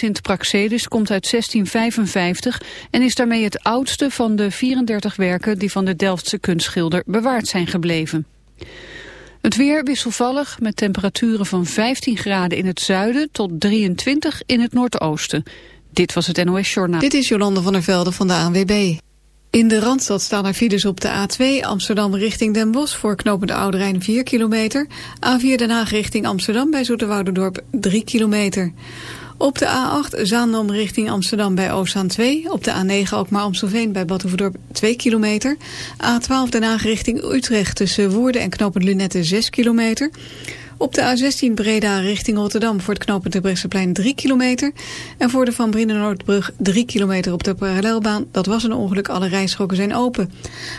Sint Praxedis komt uit 1655 en is daarmee het oudste van de 34 werken die van de Delftse kunstschilder bewaard zijn gebleven. Het weer wisselvallig met temperaturen van 15 graden in het zuiden tot 23 in het noordoosten. Dit was het NOS Journaal. Dit is Jolande van der Velde van de ANWB. In de Randstad staan er files op de A2 Amsterdam richting Den Bosch voor knopende Oude Rijn 4 kilometer. A4 Den Haag richting Amsterdam bij Zoeterwoudendorp 3 kilometer. Op de A8 Zaandam richting Amsterdam bij Oostzaan 2. Op de A9 ook maar Amstelveen bij Battenverdorp 2 kilometer. A12 Den Haag richting Utrecht tussen Woerden en knooppunt Lunette 6 kilometer. Op de A16 Breda richting Rotterdam voor het knooppunt de Bresseplein 3 kilometer. En voor de Van Brienenoordbrug 3 kilometer op de parallelbaan. Dat was een ongeluk, alle rijstroken zijn open.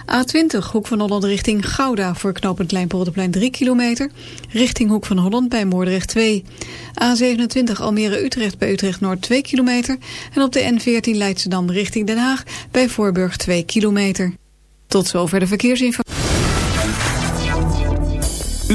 A20 Hoek van Holland richting Gouda voor knooppunt Kleinpolderplein 3 kilometer. Richting Hoek van Holland bij Moordrecht 2. A27 Almere-Utrecht bij Utrecht Noord 2 kilometer. En op de N14 Leidschendam richting Den Haag bij Voorburg 2 kilometer. Tot zover de verkeersinformatie.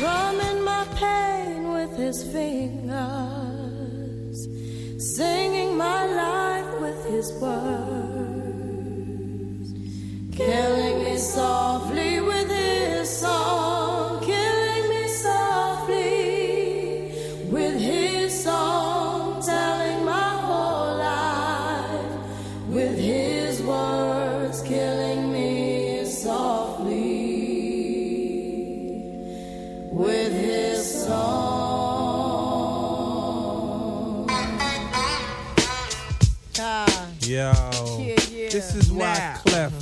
drumming my pain with his fingers, singing my life with his words, killing me softly with his song.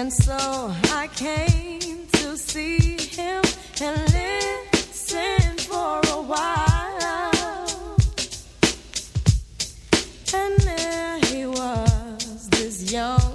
And so I came to see him and listen for a while. And there he was, this young.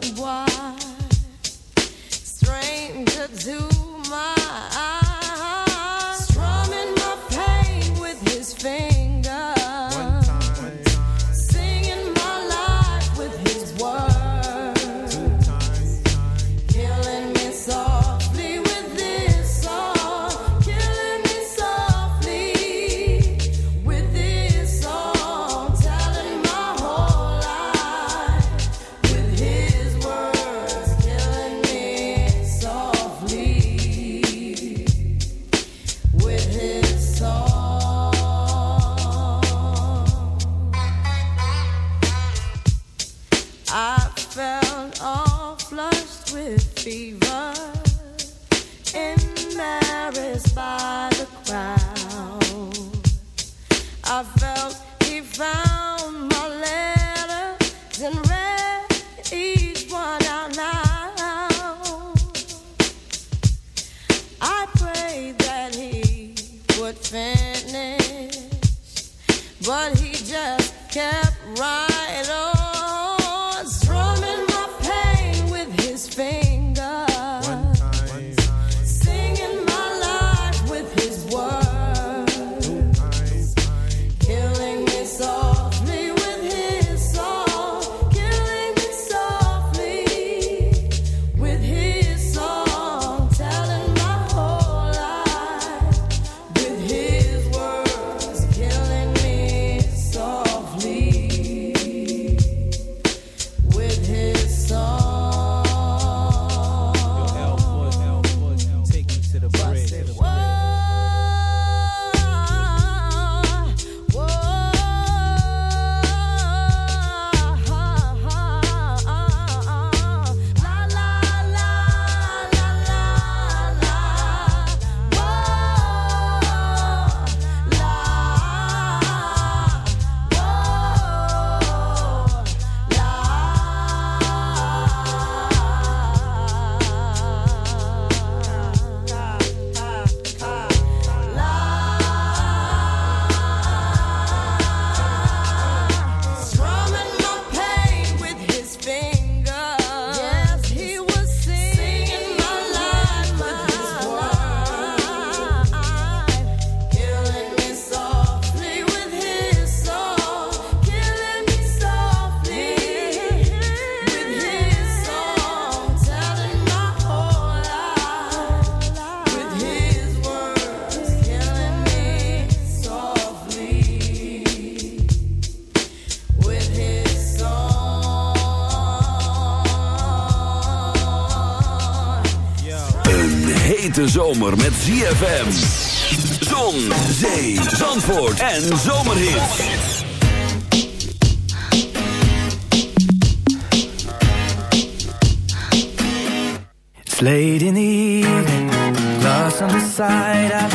zomer met ZFM. Zon, zee, zandvoort en zomerhit. It's late in the evening, glass on the side,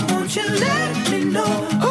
you let me know?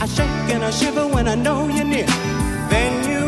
I shake and I shiver when I know you're near. Then you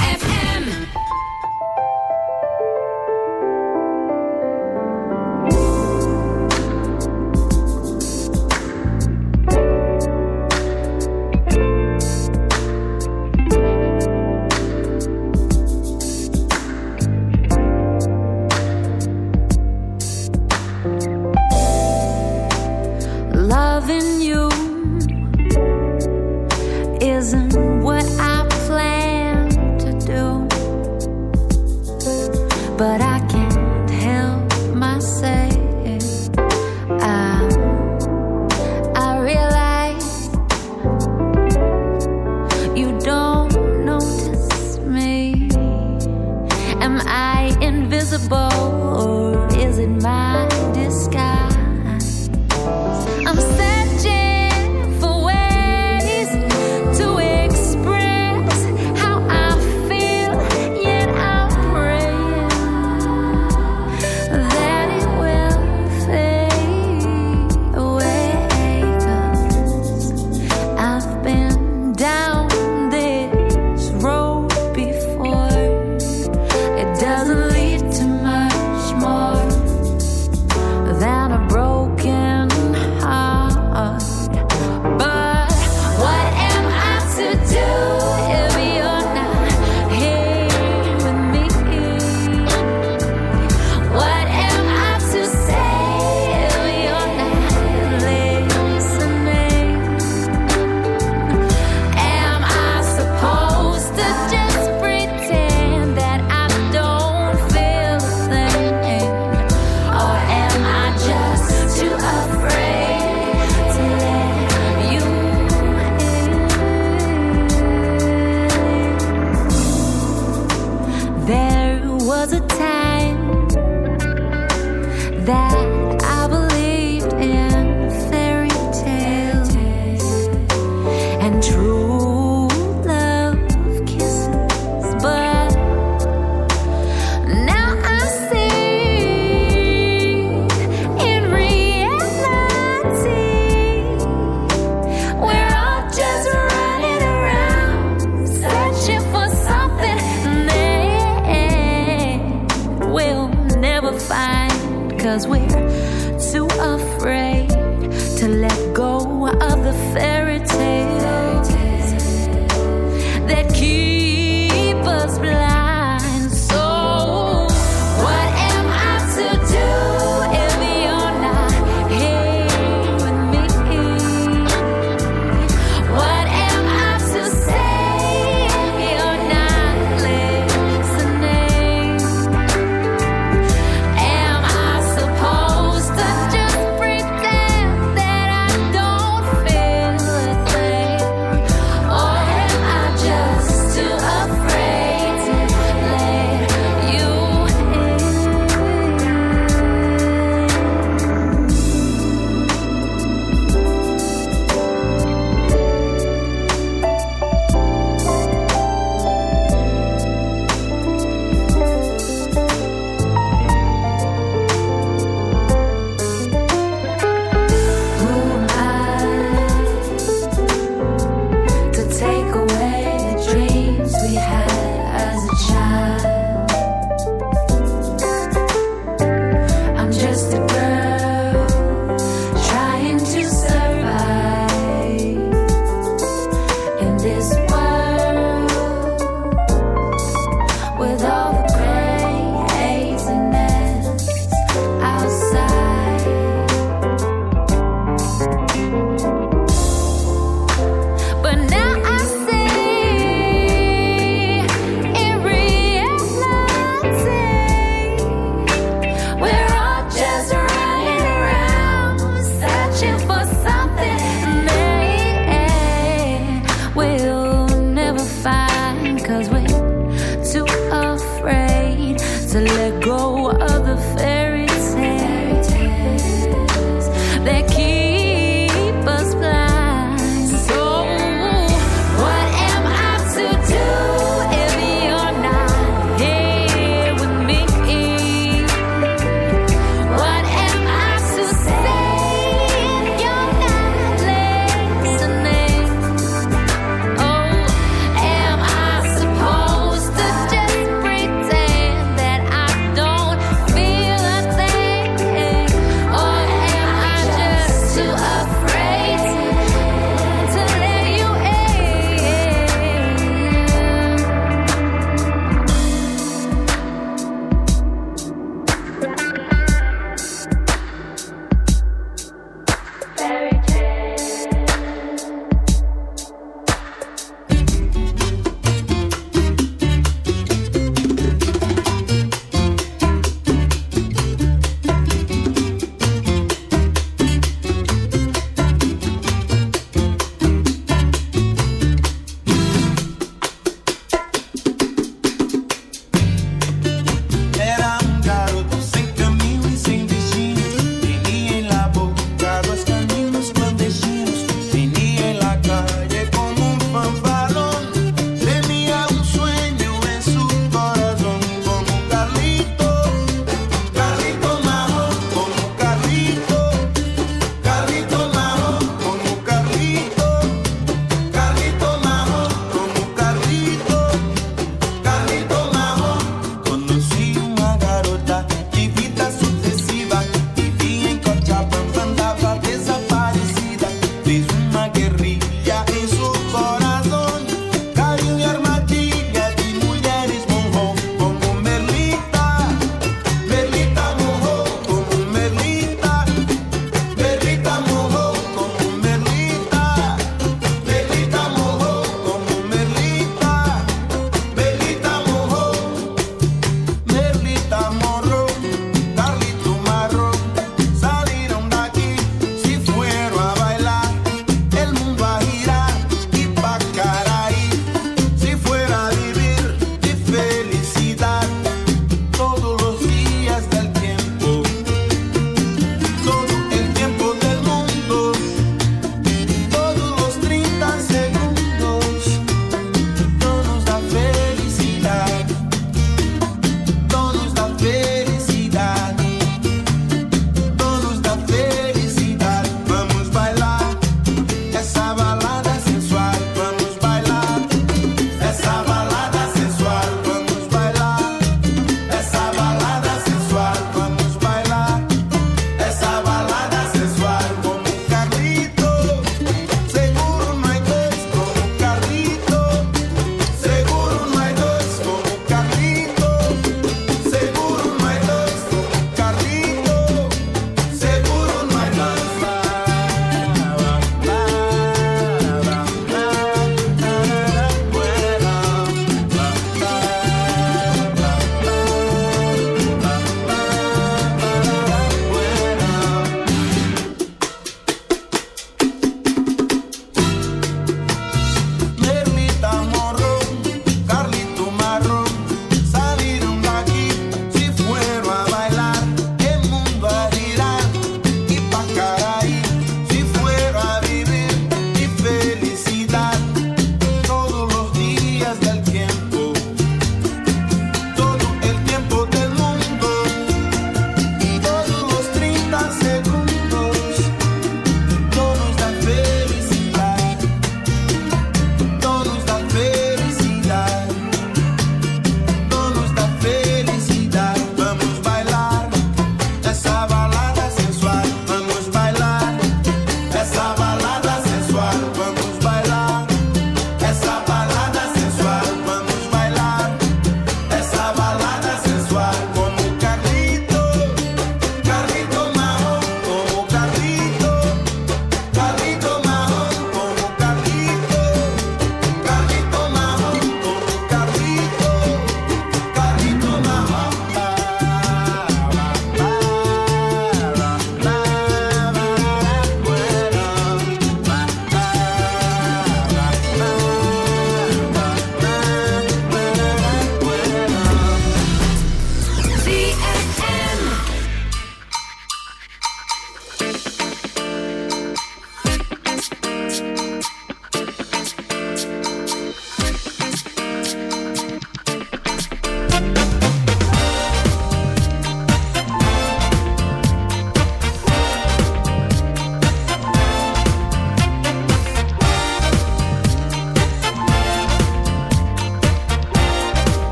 because we're too afraid to let go of the fairy tale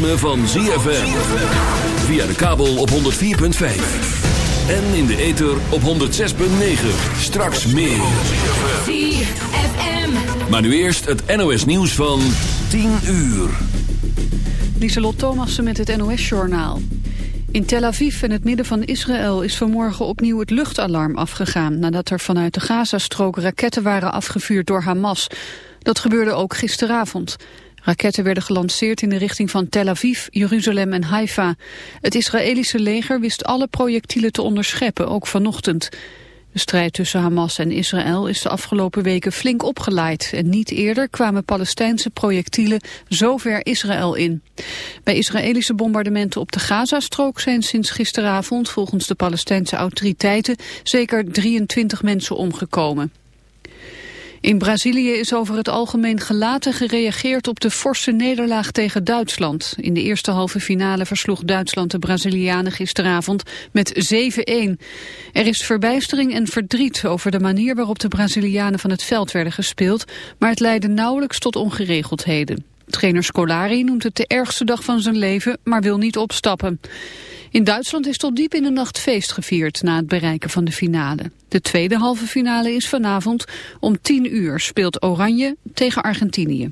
ritme van ZFM. Via de kabel op 104.5. En in de ether op 106.9. Straks meer. ZFM. Maar nu eerst het NOS nieuws van 10 uur. Lieselot Thomassen met het NOS-journaal. In Tel Aviv en het midden van Israël is vanmorgen opnieuw het luchtalarm afgegaan... nadat er vanuit de Gazastrook raketten waren afgevuurd door Hamas. Dat gebeurde ook gisteravond. Raketten werden gelanceerd in de richting van Tel Aviv, Jeruzalem en Haifa. Het Israëlische leger wist alle projectielen te onderscheppen, ook vanochtend. De strijd tussen Hamas en Israël is de afgelopen weken flink opgeleid... en niet eerder kwamen Palestijnse projectielen zo ver Israël in. Bij Israëlische bombardementen op de Gazastrook zijn sinds gisteravond... volgens de Palestijnse autoriteiten zeker 23 mensen omgekomen. In Brazilië is over het algemeen gelaten gereageerd op de forse nederlaag tegen Duitsland. In de eerste halve finale versloeg Duitsland de Brazilianen gisteravond met 7-1. Er is verbijstering en verdriet over de manier waarop de Brazilianen van het veld werden gespeeld, maar het leidde nauwelijks tot ongeregeldheden. Trainer Scolari noemt het de ergste dag van zijn leven, maar wil niet opstappen. In Duitsland is tot diep in de nacht feest gevierd na het bereiken van de finale. De tweede halve finale is vanavond. Om 10 uur speelt Oranje tegen Argentinië.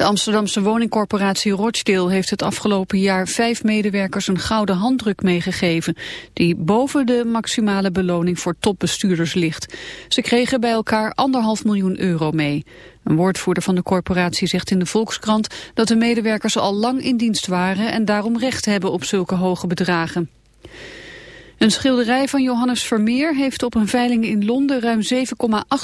De Amsterdamse woningcorporatie Rochdale heeft het afgelopen jaar vijf medewerkers een gouden handdruk meegegeven, die boven de maximale beloning voor topbestuurders ligt. Ze kregen bij elkaar anderhalf miljoen euro mee. Een woordvoerder van de corporatie zegt in de Volkskrant dat de medewerkers al lang in dienst waren en daarom recht hebben op zulke hoge bedragen. Een schilderij van Johannes Vermeer heeft op een veiling in Londen ruim 7,8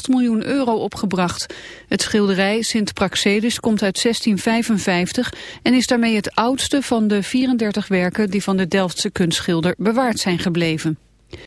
miljoen euro opgebracht. Het schilderij Sint Praxedis komt uit 1655 en is daarmee het oudste van de 34 werken die van de Delftse kunstschilder bewaard zijn gebleven.